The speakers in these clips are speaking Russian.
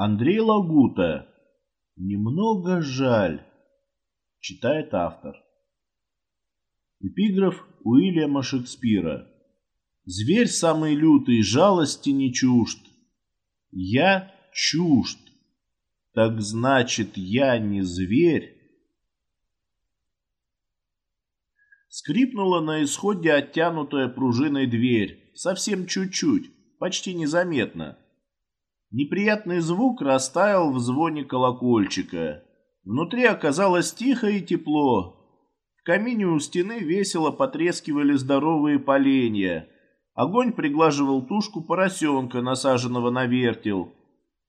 Андрей Лагута. Немного жаль. Читает автор. Эпиграф Уильяма Шекспира. Зверь самый лютый, жалости не чужд. Я чужд. Так значит, я не зверь. Скрипнула на исходе оттянутая пружиной дверь. Совсем чуть-чуть, почти незаметно. Неприятный звук растаял в звоне колокольчика. Внутри оказалось тихо и тепло. В камине у стены весело потрескивали здоровые поленья. Огонь приглаживал тушку поросенка, насаженного на вертел.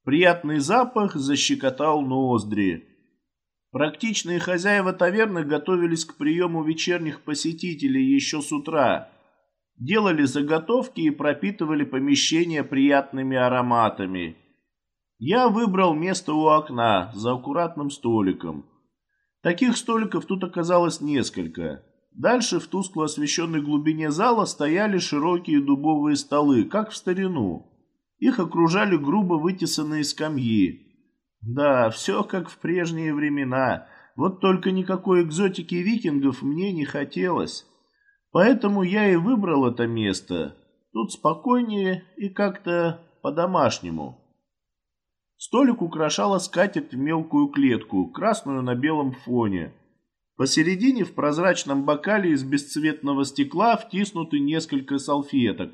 Приятный запах защекотал ноздри. Практичные хозяева таверны готовились к приему вечерних посетителей еще с утра делали заготовки и пропитывали помещение приятными ароматами. Я выбрал место у окна за аккуратным столиком. Таких столиков тут оказалось несколько. Дальше в тускло освещенной глубине зала стояли широкие дубовые столы, как в старину. Их окружали грубо вытесанные скамьи. Да, все как в прежние времена. Вот только никакой экзотики викингов мне не хотелось. Поэтому я и выбрал это место. Тут спокойнее и как-то по-домашнему. Столик украшала скатерть в мелкую клетку, красную на белом фоне. Посередине в прозрачном бокале из бесцветного стекла втиснуты несколько салфеток.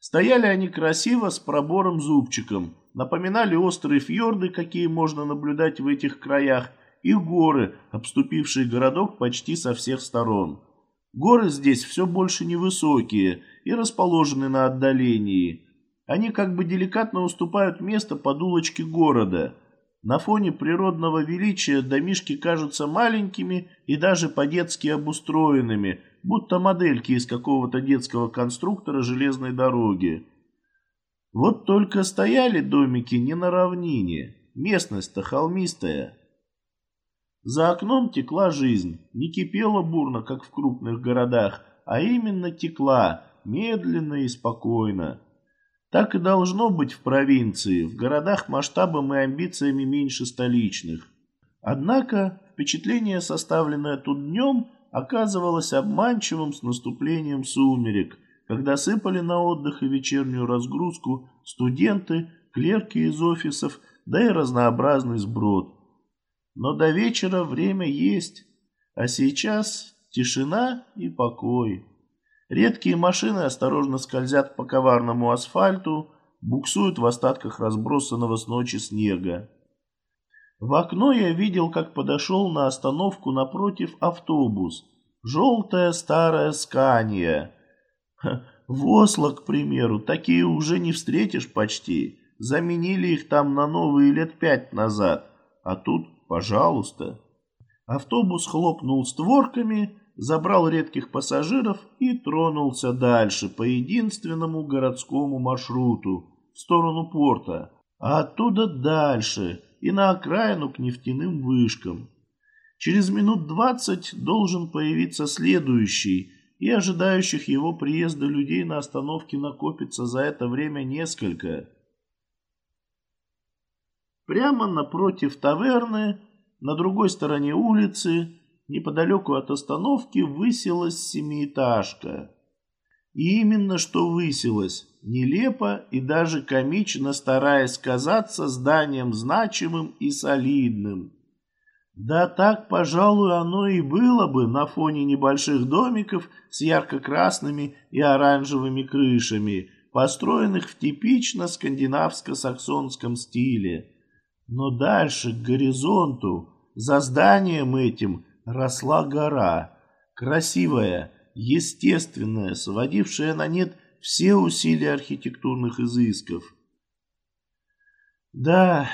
Стояли они красиво с пробором-зубчиком, напоминали острые фьорды, какие можно наблюдать в этих краях, и горы, обступившие городок почти со всех сторон. Горы здесь все больше невысокие и расположены на отдалении. Они как бы деликатно уступают место под улочки города. На фоне природного величия домишки кажутся маленькими и даже по-детски обустроенными, будто модельки из какого-то детского конструктора железной дороги. Вот только стояли домики не на равнине, местность-то холмистая. За окном текла жизнь, не кипела бурно, как в крупных городах, а именно текла, медленно и спокойно. Так и должно быть в провинции, в городах масштабом и амбициями меньше столичных. Однако впечатление, составленное тут днем, оказывалось обманчивым с наступлением сумерек, когда сыпали на отдых и вечернюю разгрузку студенты, клерки из офисов, да и разнообразный сброд. Но до вечера время есть, а сейчас тишина и покой. Редкие машины осторожно скользят по коварному асфальту, буксуют в остатках разбросанного с ночи снега. В окно я видел, как подошел на остановку напротив автобус. Желтая старая Скания. В к примеру, такие уже не встретишь почти. Заменили их там на новые лет пять назад. А тут Пожалуйста. Автобус хлопнул створками, забрал редких пассажиров и тронулся дальше по единственному городскому маршруту в сторону порта, а оттуда дальше и на окраину к нефтяным вышкам. Через минут двадцать должен появиться следующий, и ожидающих его приезда людей на остановке накопится за это время несколько. Прямо напротив таверны, на другой стороне улицы, неподалеку от остановки, высилась семиэтажка. И именно что высилась, нелепо и даже комично стараясь казаться зданием значимым и солидным. Да так, пожалуй, оно и было бы на фоне небольших домиков с ярко-красными и оранжевыми крышами, построенных в типично скандинавско-саксонском стиле. Но дальше, к горизонту, за зданием этим росла гора, красивая, естественная, сводившая на нет все усилия архитектурных изысков. Да,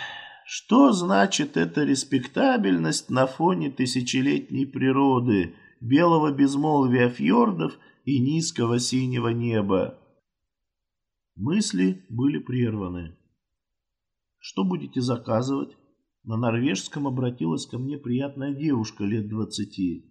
что значит эта респектабельность на фоне тысячелетней природы, белого безмолвия фьордов и низкого синего неба? Мысли были прерваны. Что будете заказывать? На норвежском обратилась ко мне приятная девушка лет двадцати.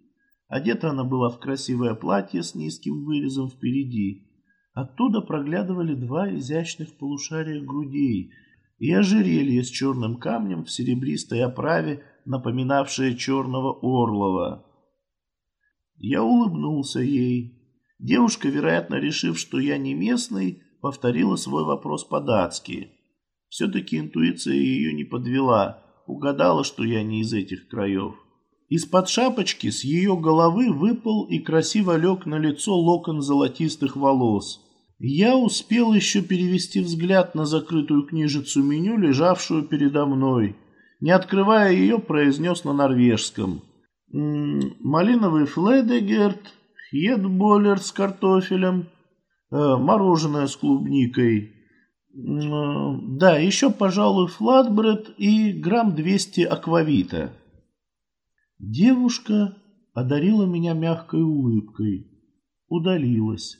Одета она была в красивое платье с низким вырезом впереди. Оттуда проглядывали два изящных полушария грудей, и ожерелье с черным камнем в серебристой оправе, напоминавшее черного орлова. Я улыбнулся ей. Девушка, вероятно, решив, что я не местный, повторила свой вопрос по-датски. Все-таки интуиция ее не подвела, угадала, что я не из этих краев. Из-под шапочки с ее головы выпал и красиво лег на лицо локон золотистых волос. Я успел еще перевести взгляд на закрытую книжицу меню, лежавшую передо мной. Не открывая ее, произнес на норвежском. «Малиновый фледегерт, хедболлер с картофелем, э, мороженое с клубникой, да, еще, пожалуй, флатбред и грамм 200 аквавита». Девушка одарила меня мягкой улыбкой, удалилась.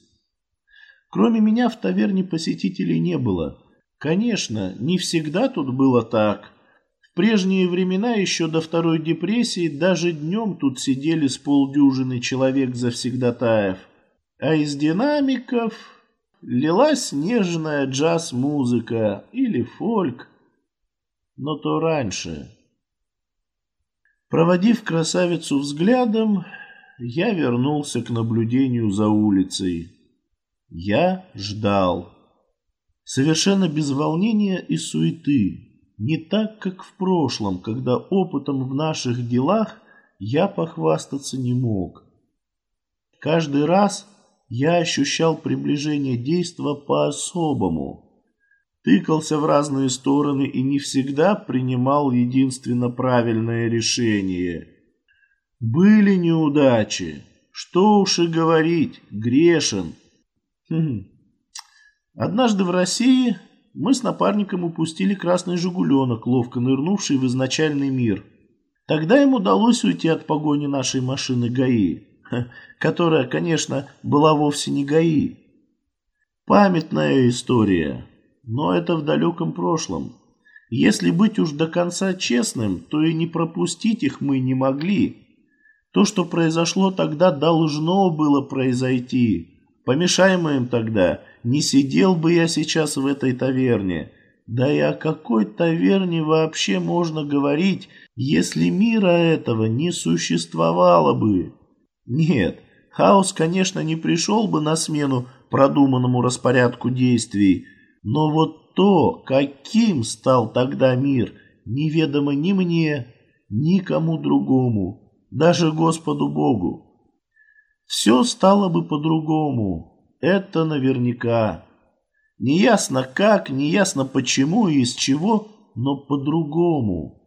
Кроме меня в таверне посетителей не было. Конечно, не всегда тут было так. В прежние времена, еще до второй депрессии, даже днем тут сидели с полдюжины человек завсегдатаев. А из динамиков лилась нежная джаз-музыка или фольк. Но то раньше. Проводив красавицу взглядом, я вернулся к наблюдению за улицей. Я ждал. Совершенно без волнения и суеты. Не так, как в прошлом, когда опытом в наших делах я похвастаться не мог. Каждый раз я ощущал приближение действа по-особому. Тыкался в разные стороны и не всегда принимал единственно правильное решение. Были неудачи. Что уж и говорить, грешен. Однажды в России мы с напарником упустили красный «Жигуленок», ловко нырнувший в изначальный мир. Тогда им удалось уйти от погони нашей машины ГАИ, которая, конечно, была вовсе не ГАИ. Памятная история, но это в далеком прошлом. Если быть уж до конца честным, то и не пропустить их мы не могли. То, что произошло тогда, должно было произойти. Помешаем им тогда, не сидел бы я сейчас в этой таверне. Да и о какой таверне вообще можно говорить, если мира этого не существовало бы? Нет, хаос, конечно, не пришел бы на смену продуманному распорядку действий, но вот то, каким стал тогда мир, неведомо ни мне, ни кому другому, даже Господу Богу. Все стало бы по-другому. Это наверняка. Неясно как, неясно почему и из чего, но по-другому.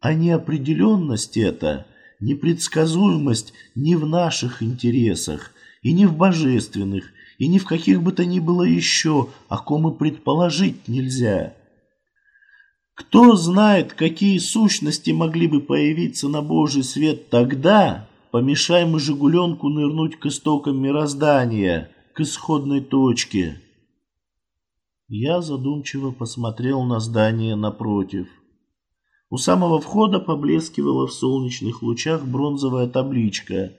А неопределенность эта, непредсказуемость не в наших интересах, и не в божественных, и ни в каких бы то ни было еще, о ком и предположить нельзя. Кто знает, какие сущности могли бы появиться на Божий свет тогда, Помешай мы «Жигуленку» нырнуть к истокам мироздания, к исходной точке. Я задумчиво посмотрел на здание напротив. У самого входа поблескивала в солнечных лучах бронзовая табличка.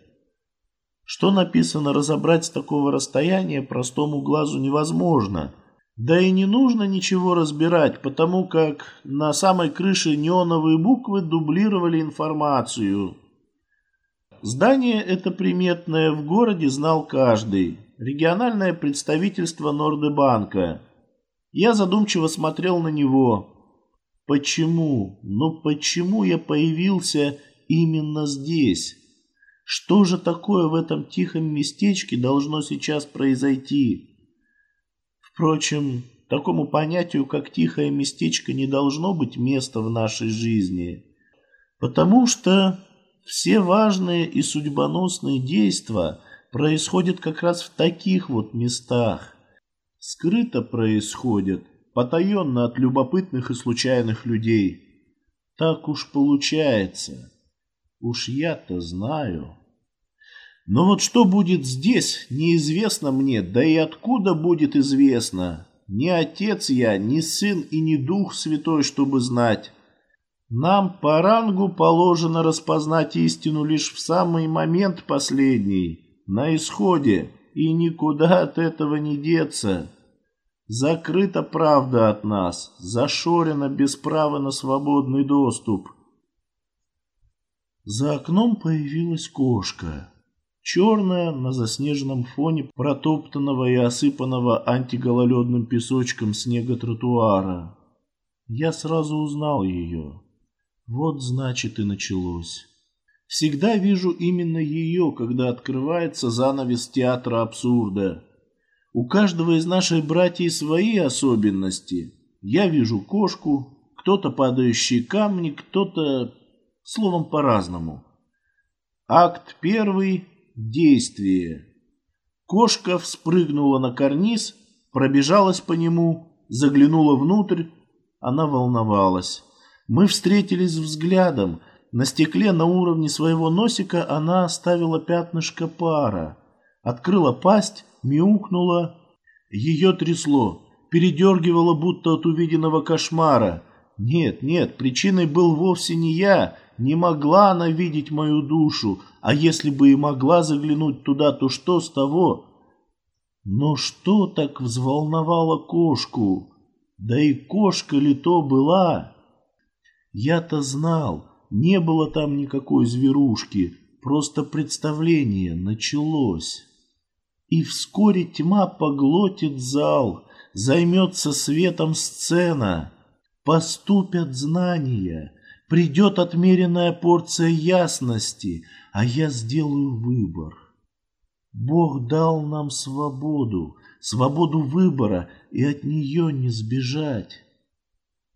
Что написано разобрать с такого расстояния простому глазу невозможно. Да и не нужно ничего разбирать, потому как на самой крыше неоновые буквы дублировали информацию. Здание это приметное в городе знал каждый. Региональное представительство Нордебанка. Я задумчиво смотрел на него. Почему? Ну почему я появился именно здесь? Что же такое в этом тихом местечке должно сейчас произойти? Впрочем, такому понятию, как тихое местечко, не должно быть места в нашей жизни. Потому что все важные и судьбоносные действия происходят как раз в таких вот местах. Скрыто происходят, потаенно от любопытных и случайных людей. Так уж получается. Уж я-то знаю. Но вот что будет здесь, неизвестно мне, да и откуда будет известно. Ни отец я, ни сын и ни дух святой, чтобы знать. Нам по рангу положено распознать истину лишь в самый момент последний, на исходе, и никуда от этого не деться. Закрыта правда от нас, зашорена без права на свободный доступ. За окном появилась кошка. Черная на заснеженном фоне протоптанного и осыпанного антигололедным песочком снега тротуара. Я сразу узнал ее. Вот значит и началось. Всегда вижу именно ее, когда открывается занавес театра абсурда. У каждого из наших братьев свои особенности. Я вижу кошку, кто-то падающие камни, кто-то, словом, по-разному. Акт первый – действие. Кошка вспрыгнула на карниз, пробежалась по нему, заглянула внутрь. Она волновалась. Мы встретились взглядом. На стекле на уровне своего носика она оставила пятнышко пара. Открыла пасть, мяукнула. Ее трясло, передергивало будто от увиденного кошмара. Нет, нет, причиной был вовсе не я. Не могла она видеть мою душу, а если бы и могла заглянуть туда, то что с того? Но что так взволновало кошку? Да и кошка ли то была? Я-то знал, не было там никакой зверушки, просто представление началось. И вскоре тьма поглотит зал, займется светом сцена. Поступят знания, придет отмеренная порция ясности, а я сделаю выбор. Бог дал нам свободу, свободу выбора, и от нее не сбежать.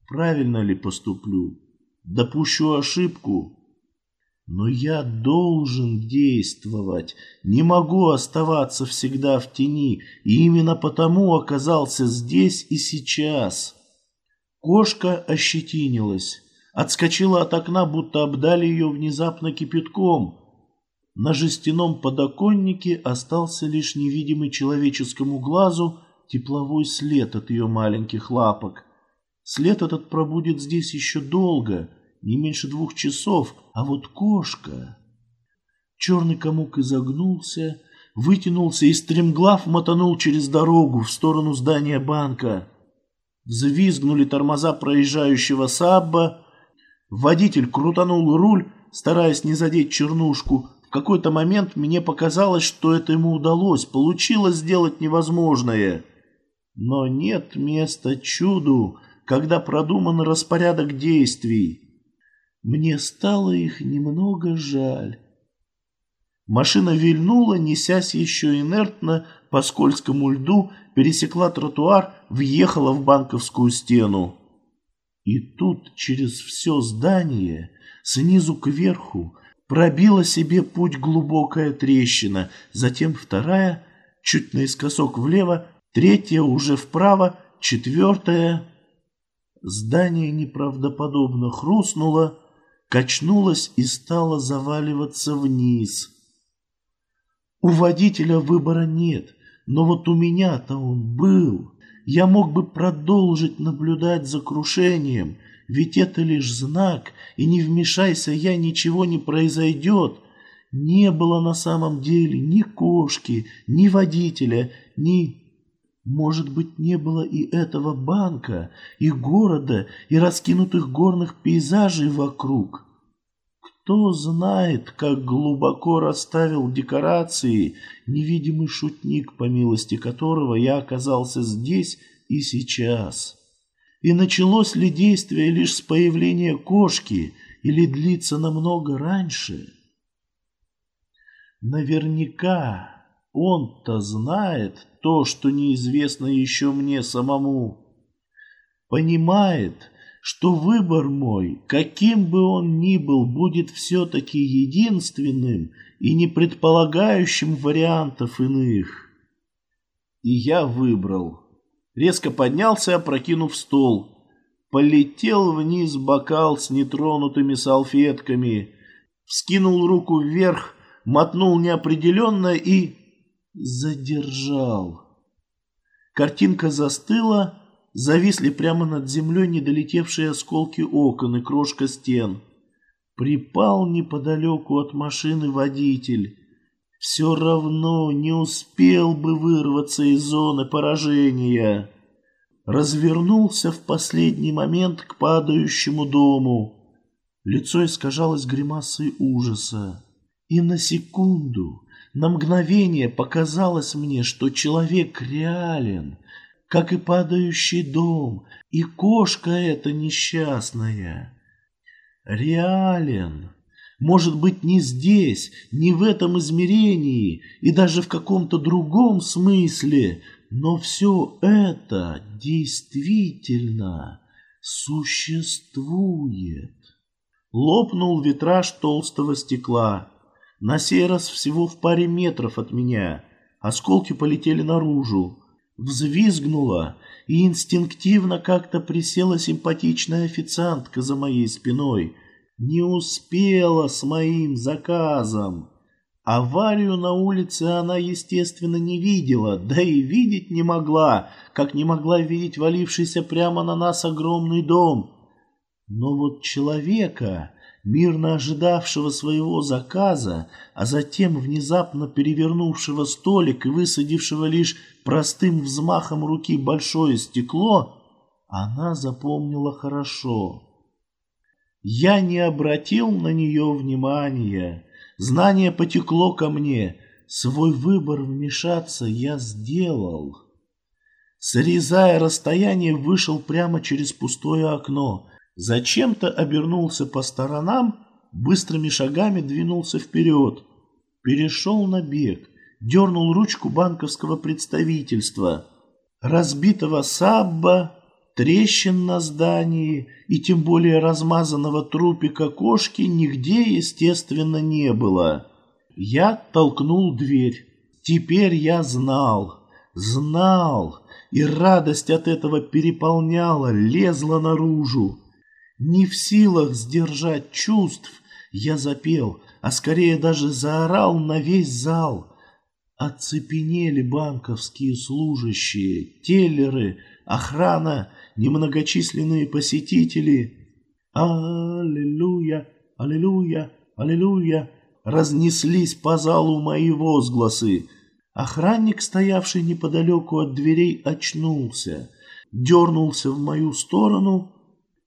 Правильно ли поступлю? Допущу ошибку? Но я должен действовать, не могу оставаться всегда в тени, и именно потому оказался здесь и сейчас. Кошка ощетинилась, отскочила от окна, будто обдали ее внезапно кипятком. На жестяном подоконнике остался лишь невидимый человеческому глазу тепловой след от ее маленьких лапок. След этот пробудет здесь еще долго — не меньше двух часов, а вот кошка... Черный комок изогнулся, вытянулся и стремглав мотанул через дорогу в сторону здания банка. Взвизгнули тормоза проезжающего сабба. Водитель крутанул руль, стараясь не задеть чернушку. В какой-то момент мне показалось, что это ему удалось, получилось сделать невозможное. Но нет места чуду, когда продуман распорядок действий. Мне стало их немного жаль. Машина вильнула, несясь еще инертно по скользкому льду, пересекла тротуар, въехала в банковскую стену. И тут через все здание, снизу кверху, пробила себе путь глубокая трещина, затем вторая, чуть наискосок влево, третья уже вправо, четвертая. Здание неправдоподобно хрустнуло, качнулась и стала заваливаться вниз. У водителя выбора нет, но вот у меня-то он был. Я мог бы продолжить наблюдать за крушением, ведь это лишь знак, и не вмешайся я, ничего не произойдет. Не было на самом деле ни кошки, ни водителя, ни может быть, не было и этого банка, и города, и раскинутых горных пейзажей вокруг. Кто знает, как глубоко расставил декорации невидимый шутник, по милости которого я оказался здесь и сейчас. И началось ли действие лишь с появления кошки или длится намного раньше? Наверняка он-то знает то, что неизвестно еще мне самому. Понимает, что выбор мой, каким бы он ни был, будет все-таки единственным и не предполагающим вариантов иных. И я выбрал. Резко поднялся, опрокинув стол. Полетел вниз бокал с нетронутыми салфетками. Вскинул руку вверх, мотнул неопределенно и задержал. Картинка застыла, зависли прямо над землей недолетевшие осколки окон и крошка стен. Припал неподалеку от машины водитель. Все равно не успел бы вырваться из зоны поражения. развернулся в последний момент к падающему дому. Лицо искажалось гримасой ужаса. И на секунду, на мгновение показалось мне, что человек реален, как и падающий дом, и кошка эта несчастная. Реален. Может быть, не здесь, не в этом измерении и даже в каком-то другом смысле, но все это действительно существует. Лопнул витраж толстого стекла. На сей раз всего в паре метров от меня. Осколки полетели наружу. Взвизгнула, и инстинктивно как-то присела симпатичная официантка за моей спиной – не успела с моим заказом. Аварию на улице она, естественно, не видела, да и видеть не могла, как не могла видеть валившийся прямо на нас огромный дом. Но вот человека, мирно ожидавшего своего заказа, а затем внезапно перевернувшего столик и высадившего лишь простым взмахом руки большое стекло, она запомнила хорошо. Я не обратил на нее внимания. Знание потекло ко мне. Свой выбор вмешаться я сделал. Срезая расстояние, вышел прямо через пустое окно. Зачем-то обернулся по сторонам, быстрыми шагами двинулся вперед. Перешел на бег, дернул ручку банковского представительства. Разбитого сабба Трещин на здании и тем более размазанного трупика кошки нигде, естественно, не было. Я толкнул дверь. Теперь я знал, знал, и радость от этого переполняла, лезла наружу. Не в силах сдержать чувств, я запел, а скорее даже заорал на весь зал. Оцепенели банковские служащие, теллеры, охрана немногочисленные посетители «Аллилуйя! Аллилуйя! Аллилуйя!» разнеслись по залу мои возгласы. Охранник, стоявший неподалеку от дверей, очнулся, дернулся в мою сторону.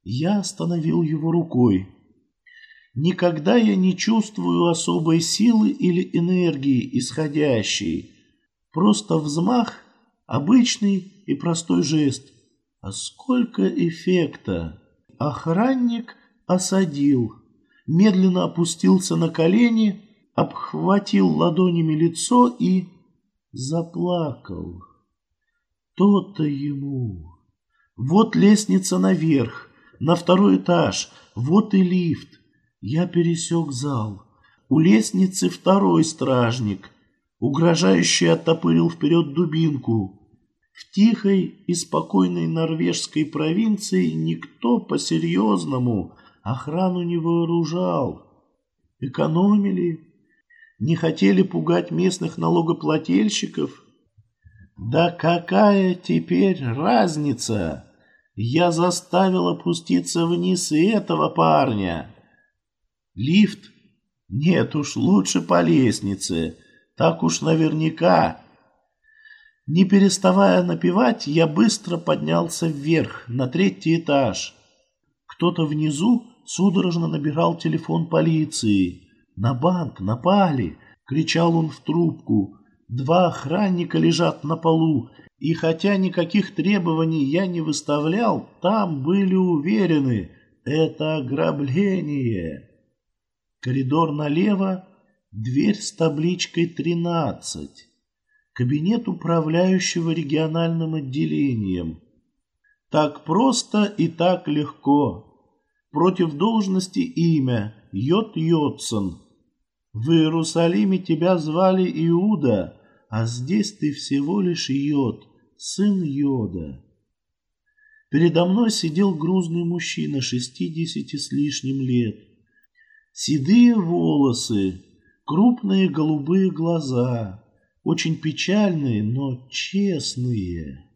Я остановил его рукой. Никогда я не чувствую особой силы или энергии, исходящей. Просто взмах, обычный и простой жест – а сколько эффекта! Охранник осадил, медленно опустился на колени, обхватил ладонями лицо и заплакал. То-то ему. Вот лестница наверх, на второй этаж, вот и лифт. Я пересек зал. У лестницы второй стражник, угрожающе оттопырил вперед дубинку. В тихой и спокойной норвежской провинции никто по-серьезному охрану не вооружал. Экономили, не хотели пугать местных налогоплательщиков. Да какая теперь разница? Я заставил опуститься вниз и этого парня. Лифт? Нет уж, лучше по лестнице. Так уж наверняка. Не переставая напевать, я быстро поднялся вверх, на третий этаж. Кто-то внизу судорожно набирал телефон полиции. «На банк напали!» — кричал он в трубку. «Два охранника лежат на полу, и хотя никаких требований я не выставлял, там были уверены — это ограбление». Коридор налево, дверь с табличкой «тринадцать» кабинет управляющего региональным отделением. Так просто и так легко. Против должности имя Йод Йодсон. В Иерусалиме тебя звали Иуда, а здесь ты всего лишь Йод, сын Йода. Передо мной сидел грузный мужчина шестидесяти с лишним лет. Седые волосы, крупные голубые глаза, очень печальные, но честные.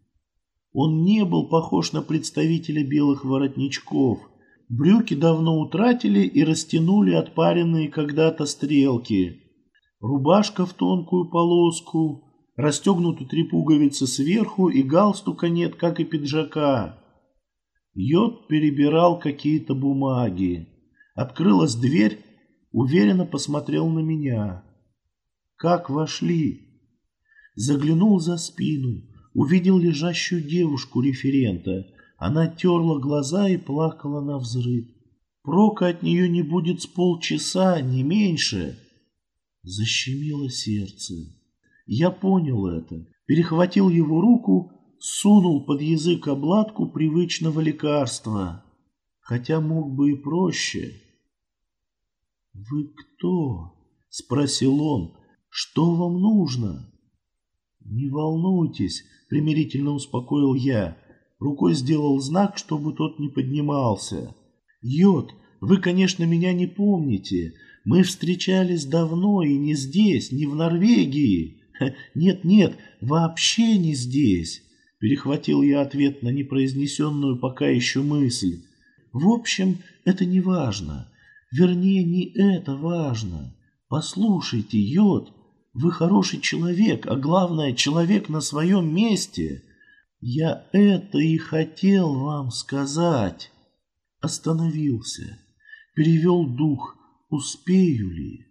Он не был похож на представителя белых воротничков. Брюки давно утратили и растянули отпаренные когда-то стрелки. Рубашка в тонкую полоску, Расстегнуты три пуговицы сверху, и галстука нет, как и пиджака. Йод перебирал какие-то бумаги. Открылась дверь, уверенно посмотрел на меня. Как вошли? Заглянул за спину, увидел лежащую девушку референта. Она терла глаза и плакала на взрыв. Прока от нее не будет с полчаса, не меньше. Защемило сердце. Я понял это, перехватил его руку, сунул под язык обладку привычного лекарства, хотя мог бы и проще. «Вы кто?» — спросил он. «Что вам нужно?» «Не волнуйтесь», — примирительно успокоил я. Рукой сделал знак, чтобы тот не поднимался. «Йод, вы, конечно, меня не помните. Мы встречались давно и не здесь, не в Норвегии. Нет-нет, вообще не здесь». Перехватил я ответ на непроизнесенную пока еще мысль. «В общем, это не важно. Вернее, не это важно. Послушайте, Йод, вы хороший человек, а главное, человек на своем месте. Я это и хотел вам сказать». Остановился, перевел дух, успею ли?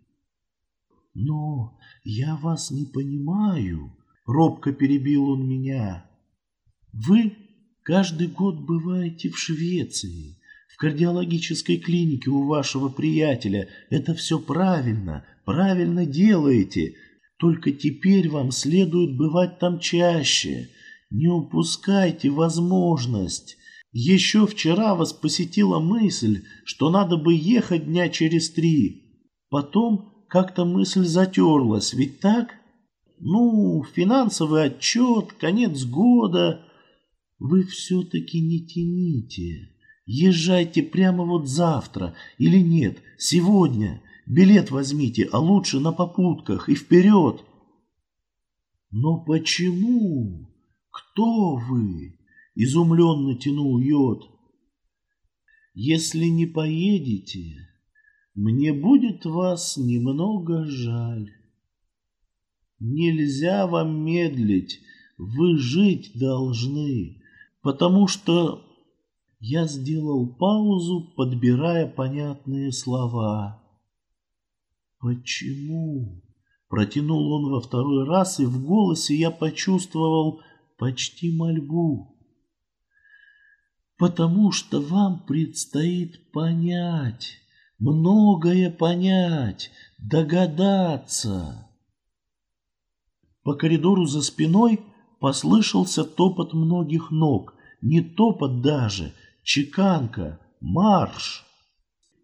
Но я вас не понимаю, робко перебил он меня. Вы каждый год бываете в Швеции, в кардиологической клинике у вашего приятеля. Это все правильно, правильно делаете. Только теперь вам следует бывать там чаще. Не упускайте возможность. Еще вчера вас посетила мысль, что надо бы ехать дня через три. Потом как-то мысль затерлась, ведь так? Ну, финансовый отчет, конец года. Вы все-таки не тяните. Езжайте прямо вот завтра. Или нет, сегодня. Билет возьмите, а лучше на попутках и вперед. Но почему? Кто вы? Изумленно тянул йод. Если не поедете, мне будет вас немного жаль. Нельзя вам медлить, вы жить должны, потому что я сделал паузу, подбирая понятные слова. Почему? Протянул он во второй раз, и в голосе я почувствовал почти мольбу потому что вам предстоит понять, многое понять, догадаться. По коридору за спиной послышался топот многих ног, не топот даже, чеканка, марш.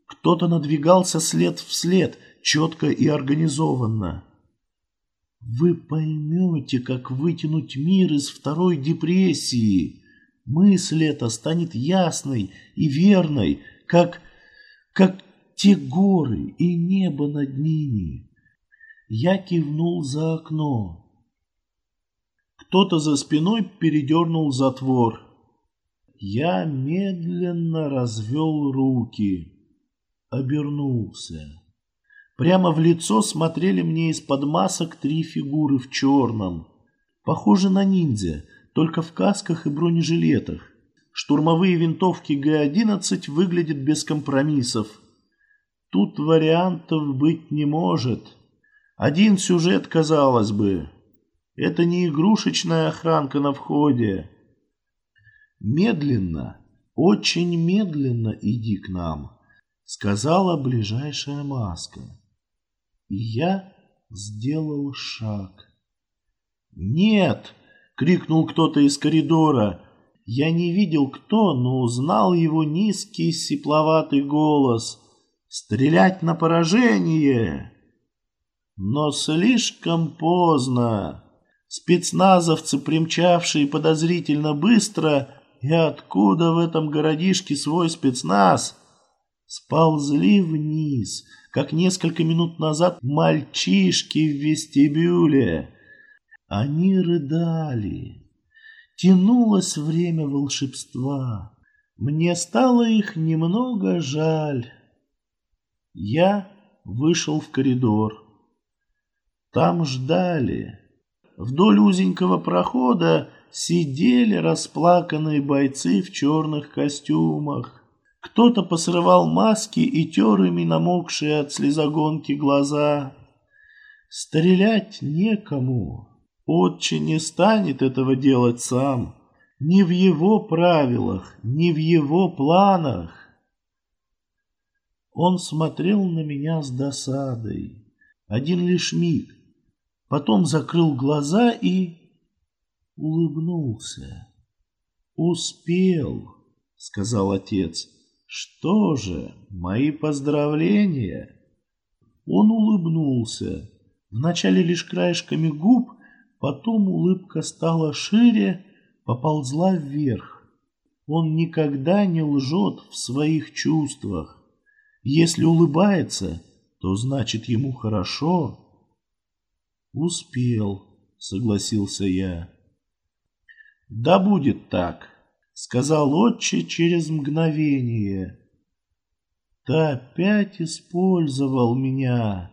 Кто-то надвигался след в след, четко и организованно. Вы поймете, как вытянуть мир из второй депрессии, Мысль эта станет ясной и верной, как, как те горы и небо над ними. Я кивнул за окно. Кто-то за спиной передернул затвор. Я медленно развел руки, обернулся. Прямо в лицо смотрели мне из-под масок три фигуры в черном. Похожи на ниндзя — только в касках и бронежилетах. Штурмовые винтовки Г-11 выглядят без компромиссов. Тут вариантов быть не может. Один сюжет, казалось бы. Это не игрушечная охранка на входе. Медленно, очень медленно иди к нам, сказала ближайшая маска. И я сделал шаг. Нет! крикнул кто-то из коридора. Я не видел кто, но узнал его низкий сипловатый голос. «Стрелять на поражение!» Но слишком поздно. Спецназовцы, примчавшие подозрительно быстро, и откуда в этом городишке свой спецназ, сползли вниз, как несколько минут назад мальчишки в вестибюле. Они рыдали. Тянулось время волшебства. Мне стало их немного жаль. Я вышел в коридор. Там ждали. вдоль узенького прохода сидели расплаканные бойцы в черных костюмах. Кто-то посрывал маски и тер ими намокшие от слезогонки глаза. Стрелять некому. Отче не станет этого делать сам. Ни в его правилах, ни в его планах. Он смотрел на меня с досадой. Один лишь миг. Потом закрыл глаза и улыбнулся. «Успел», — сказал отец. «Что же, мои поздравления?» Он улыбнулся. Вначале лишь краешками губ, потом улыбка стала шире, поползла вверх. Он никогда не лжет в своих чувствах. Если улыбается, то значит ему хорошо. Успел, согласился я. Да будет так, сказал отче через мгновение. Ты опять использовал меня.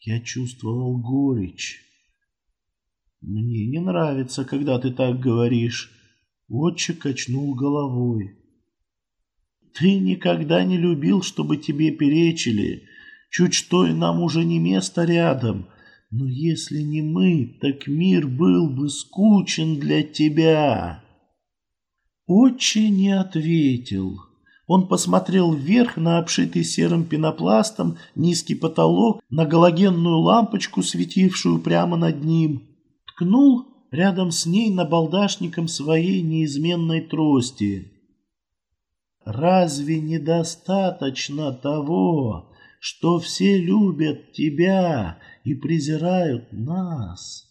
Я чувствовал горечь. Мне не нравится, когда ты так говоришь. Отче качнул головой. Ты никогда не любил, чтобы тебе перечили. Чуть что, и нам уже не место рядом. Но если не мы, так мир был бы скучен для тебя. Отче не ответил. Он посмотрел вверх на обшитый серым пенопластом низкий потолок, на галогенную лампочку, светившую прямо над ним. Ткнул рядом с ней набалдашником своей неизменной трости. Разве недостаточно того, что все любят тебя и презирают нас?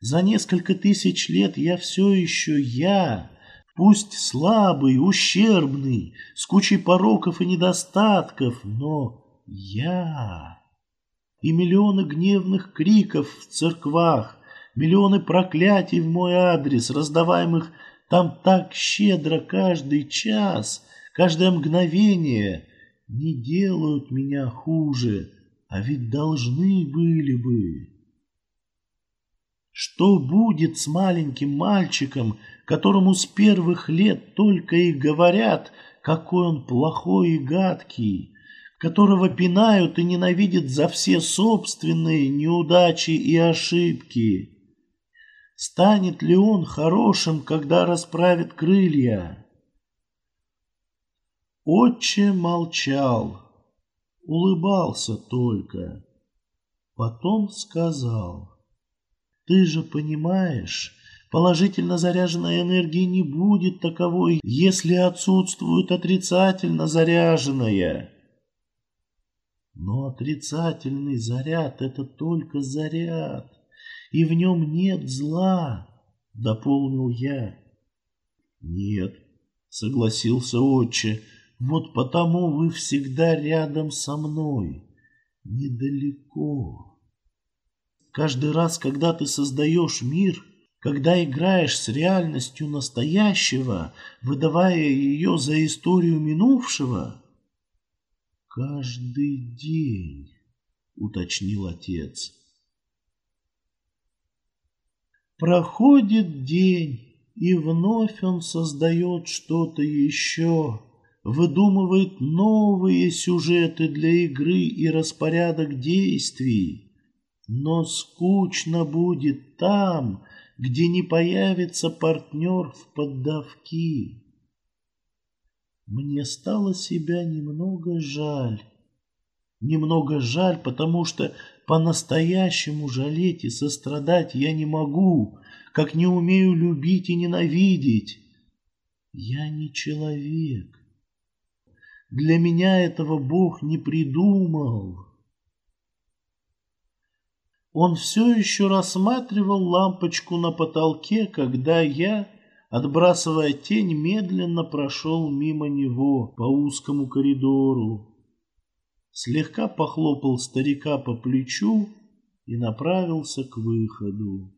За несколько тысяч лет я все еще я, пусть слабый, ущербный, с кучей пороков и недостатков, но я. И миллионы гневных криков в церквах, миллионы проклятий в мой адрес, раздаваемых там так щедро каждый час, каждое мгновение не делают меня хуже, а ведь должны были бы. Что будет с маленьким мальчиком, которому с первых лет только и говорят, какой он плохой и гадкий, которого пинают и ненавидят за все собственные неудачи и ошибки? Станет ли он хорошим, когда расправит крылья? Отче молчал, улыбался только. Потом сказал, «Ты же понимаешь, положительно заряженная энергия не будет таковой, если отсутствует отрицательно заряженная». Но отрицательный заряд — это только заряд и в нем нет зла, — дополнил я. — Нет, — согласился отче, — вот потому вы всегда рядом со мной, недалеко. Каждый раз, когда ты создаешь мир, когда играешь с реальностью настоящего, выдавая ее за историю минувшего, каждый день, — уточнил отец, — Проходит день, и вновь он создает что-то еще, выдумывает новые сюжеты для игры и распорядок действий. Но скучно будет там, где не появится партнер в поддавки. Мне стало себя немного жаль. Немного жаль, потому что по-настоящему жалеть и сострадать я не могу, как не умею любить и ненавидеть. Я не человек. Для меня этого Бог не придумал. Он все еще рассматривал лампочку на потолке, когда я, отбрасывая тень, медленно прошел мимо него по узкому коридору слегка похлопал старика по плечу и направился к выходу.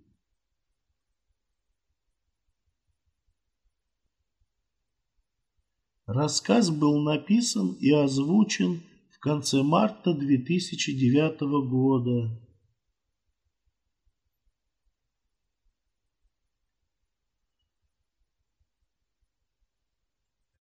Рассказ был написан и озвучен в конце марта 2009 года.